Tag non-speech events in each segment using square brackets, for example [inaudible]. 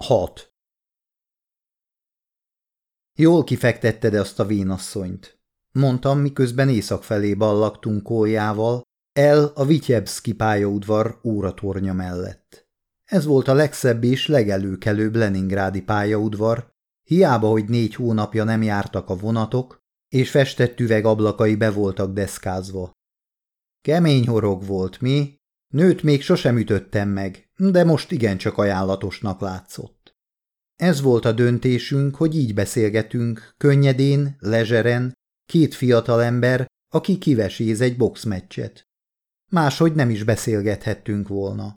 6. Jól kifektetted azt a vénasszonyt, mondtam, miközben észak felé ballagtunk kóljával, el a Vityebszki pályaudvar óratornya mellett. Ez volt a legszebb és legelőkelőbb Leningrádi pályaudvar, hiába, hogy négy hónapja nem jártak a vonatok, és festett üvegablakai be voltak deszkázva. Kemény horog volt, mi? Nőt még sosem ütöttem meg, de most igencsak ajánlatosnak látszott. Ez volt a döntésünk, hogy így beszélgetünk, könnyedén, lezseren, két fiatal ember, aki kiveséz egy boxmeccset. Máshogy nem is beszélgethettünk volna.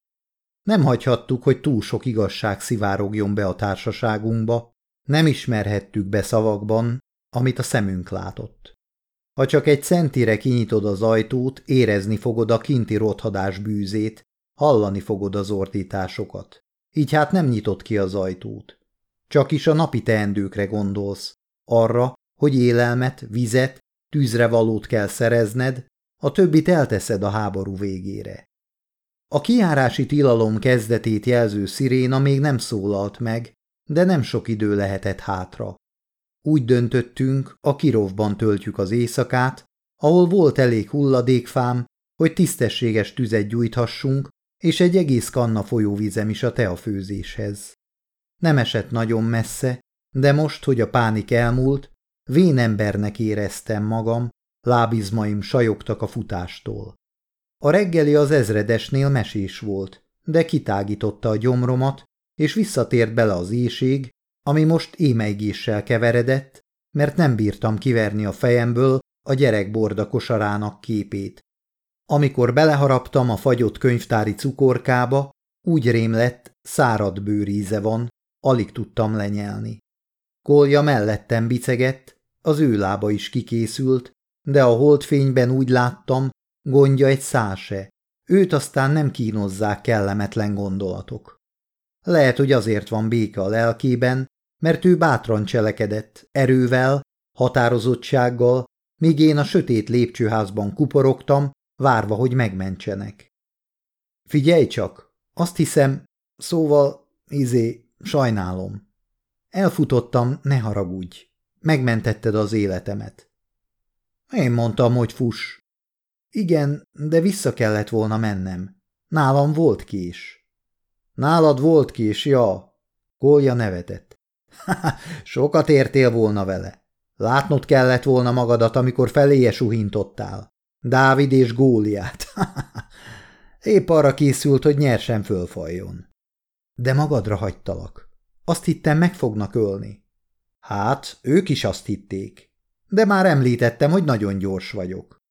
Nem hagyhattuk, hogy túl sok igazság szivárogjon be a társaságunkba, nem ismerhettük be szavakban, amit a szemünk látott. Ha csak egy centire kinyitod az ajtót, érezni fogod a kinti rothadás bűzét, hallani fogod az ordításokat. Így hát nem nyitott ki az ajtót. Csak is a napi teendőkre gondolsz, arra, hogy élelmet, vizet, tűzre valót kell szerezned, a többit elteszed a háború végére. A kiárási tilalom kezdetét jelző sziréna még nem szólalt meg, de nem sok idő lehetett hátra. Úgy döntöttünk, a kirovban töltjük az éjszakát, ahol volt elég hulladékfám, hogy tisztességes tüzet gyújthassunk, és egy egész kanna folyóvizem is a teafőzéshez. Nem esett nagyon messze, de most, hogy a pánik elmúlt, vén embernek éreztem magam, lábizmaim sajogtak a futástól. A reggeli az ezredesnél mesés volt, de kitágította a gyomromat, és visszatért bele az éjség, ami most émeigéssel keveredett, mert nem bírtam kiverni a fejemből a gyerek borda kosarának képét. Amikor beleharaptam a fagyott könyvtári cukorkába, úgy rém lett, szárad bőríze van, alig tudtam lenyelni. Kolja mellettem bicegett, az ő lába is kikészült, de a holdfényben úgy láttam, gondja egy száse. Őt aztán nem kínozzák kellemetlen gondolatok. Lehet, hogy azért van béke a lelkében, mert ő bátran cselekedett, erővel, határozottsággal, míg én a sötét lépcsőházban kuporogtam, várva, hogy megmentsenek. Figyelj csak, azt hiszem, szóval, izé, sajnálom. Elfutottam, ne haragudj. Megmentetted az életemet. Én mondtam, hogy fuss. Igen, de vissza kellett volna mennem. Nálam volt kés. Nálad volt kés, ja. Kolja nevetett. [laughs] Sokat értél volna vele. Látnod kellett volna magadat, amikor feléje suhintottál. Dávid és Góliát. [laughs] Épp arra készült, hogy nyersen fölfajjon. De magadra hagytalak. Azt hittem, meg fognak ölni. Hát, ők is azt hitték. De már említettem, hogy nagyon gyors vagyok.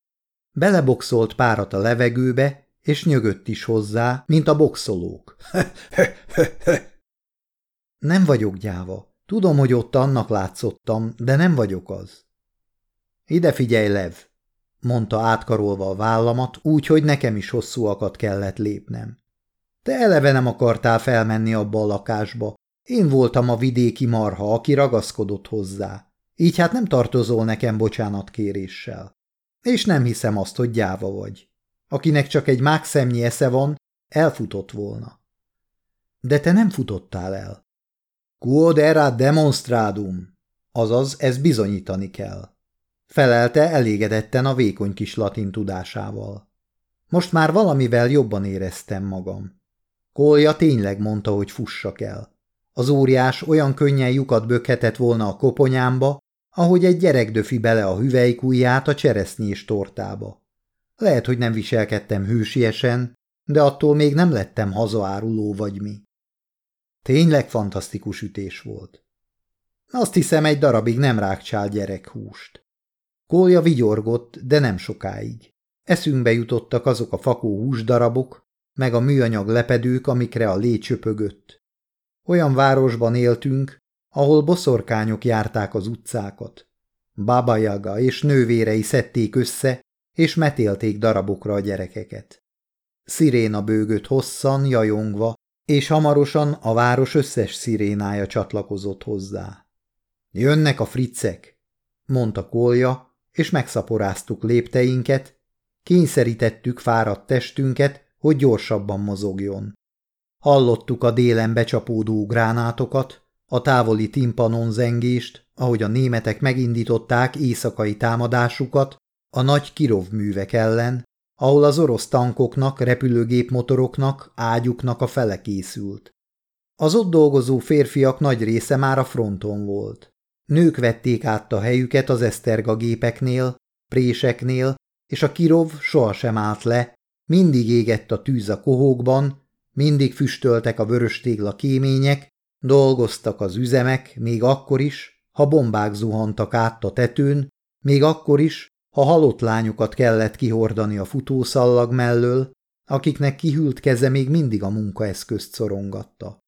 Beleboxolt párat a levegőbe, és nyögött is hozzá, mint a boxolók. [laughs] Nem vagyok gyáva. Tudom, hogy ott annak látszottam, de nem vagyok az. Ide figyelj, Lev, mondta átkarolva a vállamat, úgy, hogy nekem is hosszúakat kellett lépnem. Te eleve nem akartál felmenni abba a lakásba. Én voltam a vidéki marha, aki ragaszkodott hozzá. Így hát nem tartozol nekem bocsánatkéréssel. És nem hiszem azt, hogy gyáva vagy. Akinek csak egy mákszemnyi esze van, elfutott volna. De te nem futottál el. Quod erat demonstradum, azaz ez bizonyítani kell. Felelte elégedetten a vékony kis latin tudásával. Most már valamivel jobban éreztem magam. Kolja tényleg mondta, hogy fussak el. Az óriás olyan könnyen lyukat bökhetett volna a koponyámba, ahogy egy gyerek döfi bele a hüvelykujját a cseresznyés tortába. Lehet, hogy nem viselkedtem hősiesen, de attól még nem lettem hazaáruló vagy mi. Tényleg fantasztikus ütés volt. Azt hiszem, egy darabig nem rákcsál gyerekhúst. Kólya vigyorgott, de nem sokáig. Eszünkbe jutottak azok a fakó húsdarabok, meg a műanyag lepedők, amikre a lé csöpögött. Olyan városban éltünk, ahol boszorkányok járták az utcákat. Baba Yaga és nővérei szedték össze, és metélték darabokra a gyerekeket. Sziréna bőgött hosszan, jajongva, és hamarosan a város összes szirénája csatlakozott hozzá. Jönnek a fricek, mondta Kolja, és megszaporáztuk lépteinket, kényszerítettük fáradt testünket, hogy gyorsabban mozogjon. Hallottuk a délen becsapódó gránátokat, a távoli timpanon zengést, ahogy a németek megindították éjszakai támadásukat a nagy Kirov művek ellen, ahol az orosz tankoknak, repülőgépmotoroknak, ágyuknak a fele készült. Az ott dolgozó férfiak nagy része már a fronton volt. Nők vették át a helyüket az Eszterga gépeknél, préseknél, és a Kirov sohasem állt le, mindig égett a tűz a kohókban, mindig füstöltek a vörös tégla kémények, dolgoztak az üzemek, még akkor is, ha bombák zuhantak át a tetőn, még akkor is, ha halott lányokat kellett kihordani a futószallag mellől, akiknek kihűlt keze még mindig a munkaeszközt szorongatta.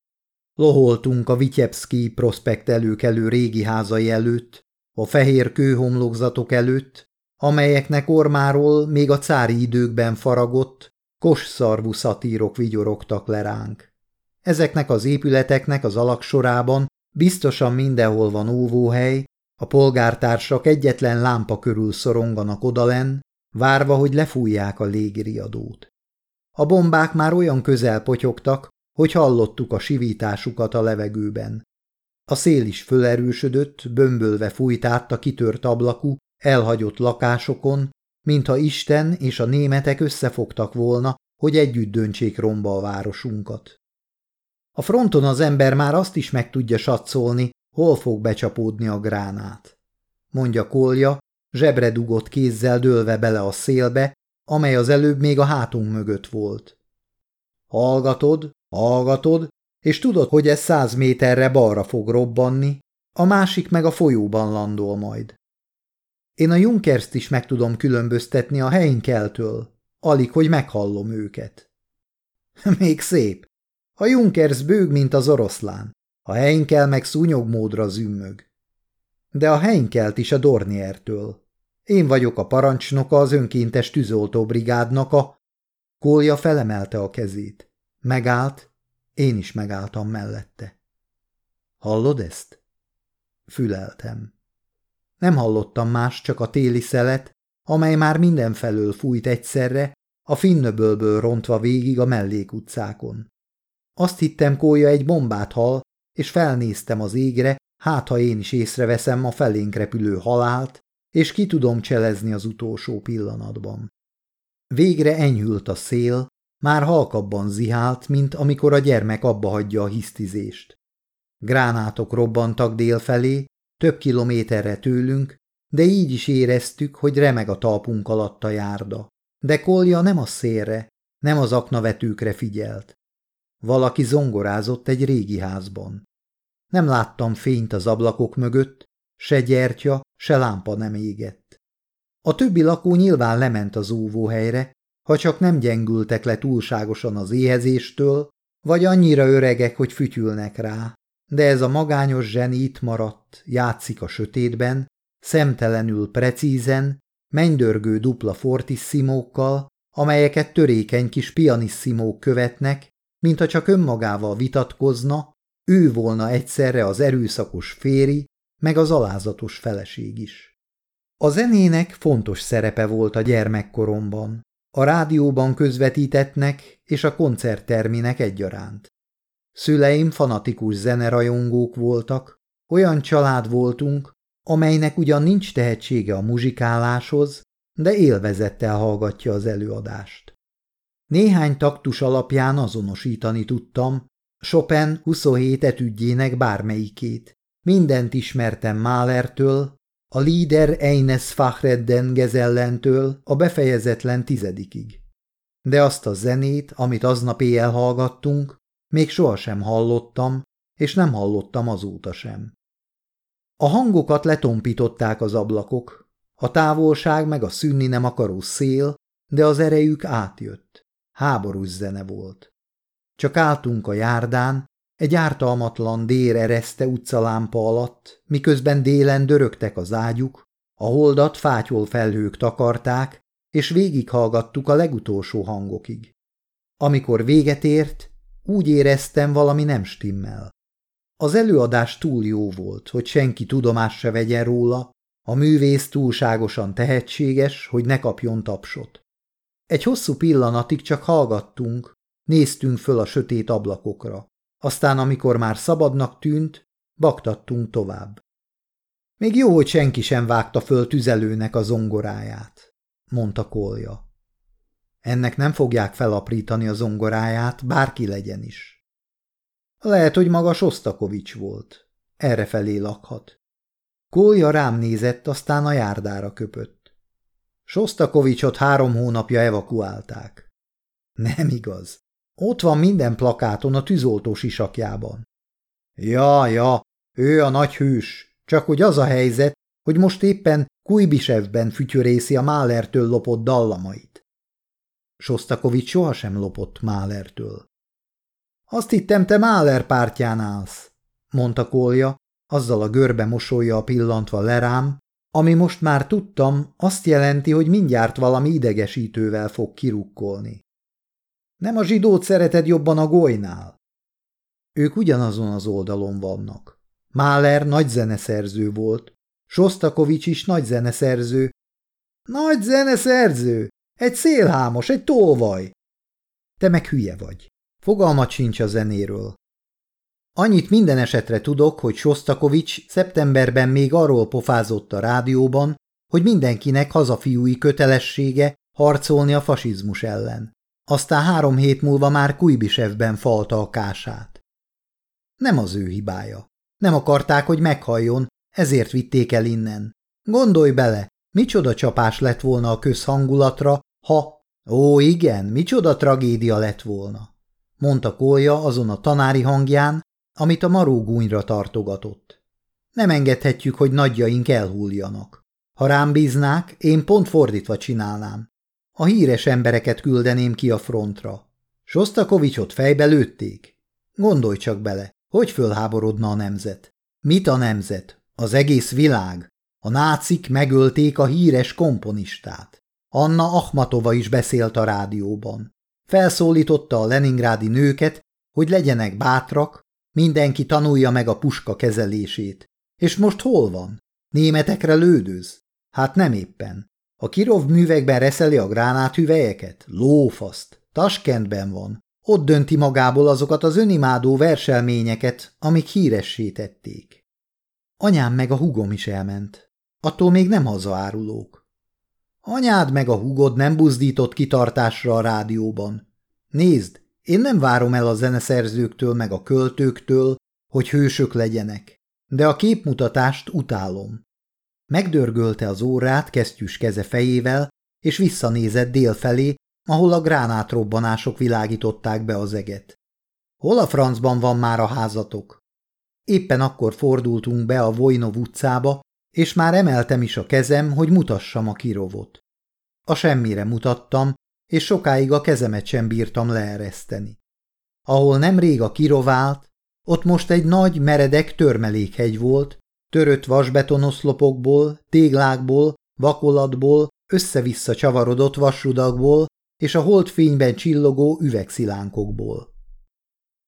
Loholtunk a Vityebszki prospekt előkelő régi házai előtt, a fehér kőhomlokzatok előtt, amelyeknek ormáról még a cári időkben faragott, kosszarvú szatírok vigyorogtak le ránk. Ezeknek az épületeknek az alaksorában biztosan mindenhol van óvóhely, a polgártársak egyetlen lámpa körül szoronganak odalen, várva, hogy lefújják a légiriadót. A bombák már olyan közel potyogtak, hogy hallottuk a sivításukat a levegőben. A szél is fölerősödött, bömbölve fújt át a kitört ablakú, elhagyott lakásokon, mintha Isten és a németek összefogtak volna, hogy együtt döntsék romba a városunkat. A fronton az ember már azt is meg tudja satszolni, hol fog becsapódni a gránát. Mondja Kolja, zsebre dugott kézzel dőlve bele a szélbe, amely az előbb még a hátunk mögött volt. Hallgatod, hallgatod, és tudod, hogy ez száz méterre balra fog robbanni, a másik meg a folyóban landol majd. Én a Junkerst is meg tudom különböztetni a helyinkeltől, alig, hogy meghallom őket. [laughs] Még szép. A Junkers bőg, mint az oroszlán, a helyinkel meg szúnyogmódra zümmög. De a helyinkelt is a Dorniertől. Én vagyok a parancsnoka az önkéntes tűzoltóbrigádnak a... Kólja felemelte a kezét. Megállt, én is megálltam mellette. Hallod ezt? Füleltem. Nem hallottam más, csak a téli szelet, amely már mindenfelől fújt egyszerre, a finnöbölből rontva végig a mellékutcákon. Azt hittem, kólya egy bombát hal, és felnéztem az égre, hát ha én is észreveszem a felénk repülő halált, és ki tudom cselezni az utolsó pillanatban. Végre enyhült a szél, már halkabban zihált, mint amikor a gyermek abba hagyja a hisztizést. Gránátok robbantak délfelé, több kilométerre tőlünk, de így is éreztük, hogy remeg a talpunk alatt a járda. De Kolja nem a szélre, nem az aknavetőkre figyelt. Valaki zongorázott egy régi házban. Nem láttam fényt az ablakok mögött, se gyertya, se lámpa nem égett. A többi lakó nyilván lement az óvóhelyre, ha csak nem gyengültek le túlságosan az éhezéstől, vagy annyira öregek, hogy fütyülnek rá. De ez a magányos zseni itt maradt, játszik a sötétben, szemtelenül precízen, mennydörgő dupla fortisszimókkal, amelyeket törékeny kis pianisszimók követnek, mintha csak önmagával vitatkozna, ő volna egyszerre az erőszakos féri, meg az alázatos feleség is. A zenének fontos szerepe volt a gyermekkoromban, a rádióban közvetítetnek és a koncertterminek egyaránt. Szüleim fanatikus zenerajongók voltak, olyan család voltunk, amelynek ugyan nincs tehetsége a muzsikáláshoz, de élvezettel hallgatja az előadást. Néhány taktus alapján azonosítani tudtam Chopin 27 etüdjének bármelyikét. Mindent ismertem Mahlertől, a Lieder eines Fachredden Gezellentől a befejezetlen tizedikig. De azt a zenét, amit aznap éjjel hallgattunk, még sohasem hallottam, és nem hallottam azóta sem. A hangokat letompították az ablakok, a távolság meg a szűnni nem akaró szél, de az erejük átjött. Háborús zene volt. Csak álltunk a járdán, egy ártalmatlan dér ereszte utcalámpa alatt, miközben délen dörögtek az ágyuk, a holdat fátyol felhők takarták, és végighallgattuk a legutolsó hangokig. Amikor véget ért, úgy éreztem, valami nem stimmel. Az előadás túl jó volt, hogy senki tudomás se vegyen róla, a művész túlságosan tehetséges, hogy ne kapjon tapsot. Egy hosszú pillanatig csak hallgattunk, Néztünk föl a sötét ablakokra. Aztán, amikor már szabadnak tűnt, baktattunk tovább. Még jó, hogy senki sem vágta föl tüzelőnek a zongoráját, mondta Kolja. Ennek nem fogják felaprítani a zongoráját, bárki legyen is. Lehet, hogy maga Sostakovics volt. Errefelé lakhat. Kolja rám nézett, aztán a járdára köpött. Sostakovicsot három hónapja evakuálták. Nem igaz. Ott van minden plakáton a tűzoltó sisakjában. Ja, ja, ő a nagy hős, csak hogy az a helyzet, hogy most éppen Kujbisevben fütyörészi a Málertől lopott dallamait. Sostakovics sohasem lopott Málertől. Azt hittem, te Máler pártján állsz, mondta Kolja, azzal a görbe mosolya pillantva lerám, ami most már tudtam, azt jelenti, hogy mindjárt valami idegesítővel fog kirukkolni. Nem a zsidót szereted jobban a golynál? Ők ugyanazon az oldalon vannak. Máler nagy zeneszerző volt, Sostakovics is nagy zeneszerző. Nagy zeneszerző! Egy szélhámos, egy tolvaj! Te meg hülye vagy. Fogalmat sincs a zenéről. Annyit minden esetre tudok, hogy Sostakovics szeptemberben még arról pofázott a rádióban, hogy mindenkinek hazafiúi kötelessége harcolni a fasizmus ellen. Aztán három hét múlva már Kujbisevben falta a kását. Nem az ő hibája. Nem akarták, hogy meghalljon, ezért vitték el innen. Gondolj bele, micsoda csapás lett volna a közhangulatra, ha... Ó, igen, micsoda tragédia lett volna, mondta Kólya azon a tanári hangján, amit a marógúnyra tartogatott. Nem engedhetjük, hogy nagyjaink elhúljanak. Ha rám bíznák, én pont fordítva csinálnám. A híres embereket küldeném ki a frontra. Sostakovicsot fejbe lőtték? Gondolj csak bele, hogy fölháborodna a nemzet. Mit a nemzet? Az egész világ. A nácik megölték a híres komponistát. Anna Achmatova is beszélt a rádióban. Felszólította a leningrádi nőket, hogy legyenek bátrak, mindenki tanulja meg a puska kezelését. És most hol van? Németekre lődöz? Hát nem éppen. A Kirov művekben reszeli a gránáthüvelyeket? Lófaszt. Taskentben van. Ott dönti magából azokat az önimádó verselményeket, amik híressé tették. Anyám meg a hugom is elment. Attól még nem hazaárulók. Anyád meg a hugod nem buzdított kitartásra a rádióban. Nézd, én nem várom el a zeneszerzőktől meg a költőktől, hogy hősök legyenek, de a képmutatást utálom. Megdörgölte az órát kesztyűs keze fejével, és visszanézett dél felé, ahol a gránátrobbanások világították be az eget. Hol a francban van már a házatok? Éppen akkor fordultunk be a Vojnov utcába, és már emeltem is a kezem, hogy mutassam a kirovot. A semmire mutattam, és sokáig a kezemet sem bírtam leereszteni. Ahol nemrég a kirovált, ott most egy nagy, meredek törmelékhegy volt, törött vasbetonoszlopokból, téglákból, vakolatból, össze-vissza csavarodott vasrudakból és a holdfényben csillogó üvegszilánkokból.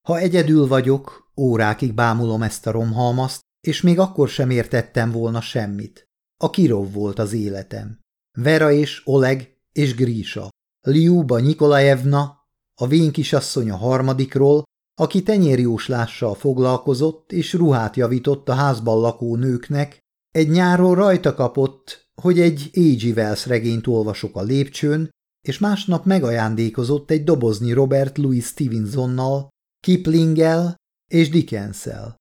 Ha egyedül vagyok, órákig bámulom ezt a romhalmaszt, és még akkor sem értettem volna semmit. A kirov volt az életem. Vera és Oleg és Grísa. Liuba Nikolajevna, a vén kisasszony a harmadikról, aki tenyérjóslással foglalkozott és ruhát javított a házban lakó nőknek, egy nyáron rajta kapott, hogy egy A.G. Wells regényt olvasok a lépcsőn, és másnap megajándékozott egy dobozni Robert Louis Stevensonnal, Kiplinggel és Dickenssel.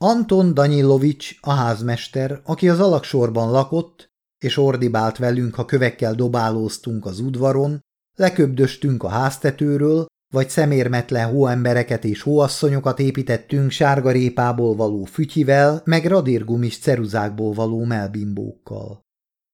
Anton Danilovics, a házmester, aki az alaksorban lakott, és ordibált velünk, ha kövekkel dobálóztunk az udvaron, leköbdöstünk a háztetőről, vagy szemérmetlen hóembereket és hóasszonyokat építettünk sárgarépából való fütyivel, meg radírgumis ceruzákból való melbimbókkal.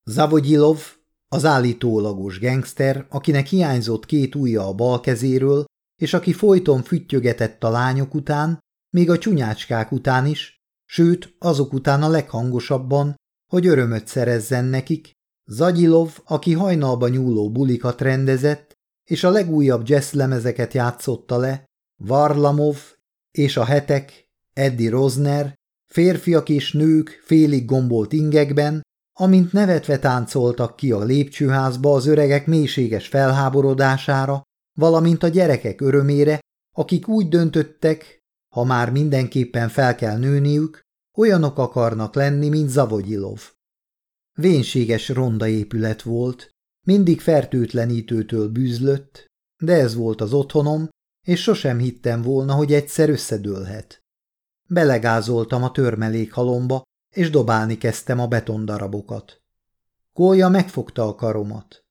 Zavogyilov, az állítólagos gengszter, akinek hiányzott két ujja a bal kezéről, és aki folyton füttyögetett a lányok után, még a csúnyácskák után is, sőt, azok után a leghangosabban, hogy örömöt szerezzen nekik, Zagyilov, aki hajnalba nyúló bulikat rendezett, és a legújabb jazzlemezeket játszotta le, Varlamov és a hetek, Eddie Rosner, férfiak és nők félig gombolt ingekben, amint nevetve táncoltak ki a lépcsőházba az öregek mélységes felháborodására, valamint a gyerekek örömére, akik úgy döntöttek, ha már mindenképpen fel kell nőniük, olyanok akarnak lenni, mint Zavogyilov. Vénséges ronda épület volt, mindig fertőtlenítőtől bűzlött, de ez volt az otthonom, és sosem hittem volna, hogy egyszer összedőlhet. Belegázoltam a törmelék halomba, és dobálni kezdtem a betondarabokat. Kólya megfogta a karomat.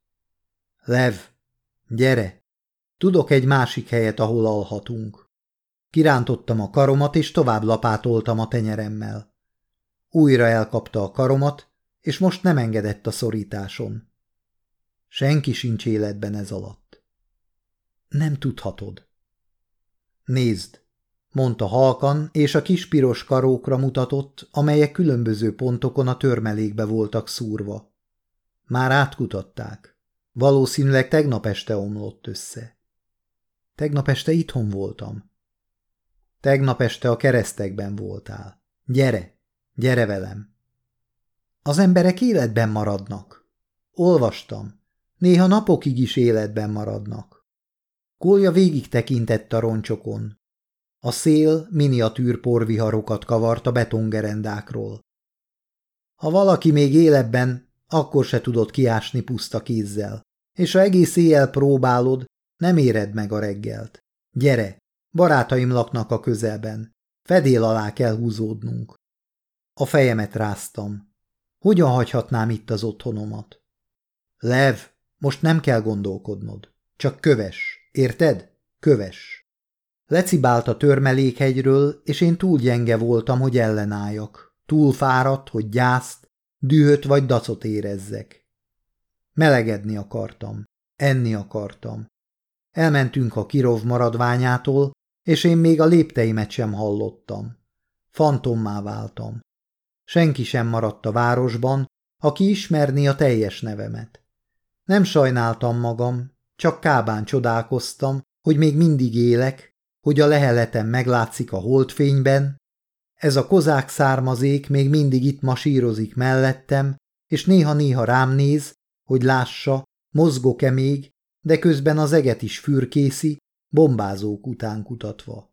Lev, gyere! Tudok egy másik helyet, ahol alhatunk. Kirántottam a karomat, és tovább lapátoltam a tenyeremmel. Újra elkapta a karomat, és most nem engedett a szorításon. Senki sincs életben ez alatt. Nem tudhatod. Nézd, mondta halkan, és a kis piros karókra mutatott, amelyek különböző pontokon a törmelékbe voltak szúrva. Már átkutatták. Valószínűleg tegnap este omlott össze. Tegnap este itthon voltam. Tegnap este a keresztekben voltál. Gyere, gyere velem. Az emberek életben maradnak. Olvastam. Néha napokig is életben maradnak. Kolja végig tekintett a roncsokon. A szél miniatűr porviharokat kavart a betongerendákról. Ha valaki még életben, akkor se tudod kiásni puszta kézzel, és ha egész éjjel próbálod, nem éred meg a reggelt. Gyere, barátaim laknak a közelben, fedél alá kell húzódnunk. A fejemet ráztam. Hogyan hagyhatnám itt az otthonomat? Lev, most nem kell gondolkodnod. Csak köves, érted? Köves. Lecibált a törmelékhegyről, és én túl gyenge voltam, hogy ellenálljak. Túl fáradt, hogy gyászt, dühöt vagy dacot érezzek. Melegedni akartam. Enni akartam. Elmentünk a Kirov maradványától, és én még a lépteimet sem hallottam. Fantommá váltam. Senki sem maradt a városban, aki ismerni a teljes nevemet. Nem sajnáltam magam, csak kábán csodálkoztam, hogy még mindig élek, hogy a leheletem meglátszik a holdfényben, ez a kozák származék még mindig itt masírozik mellettem, és néha-néha rám néz, hogy lássa, mozgok-e még, de közben az eget is fürkészi, bombázók után kutatva.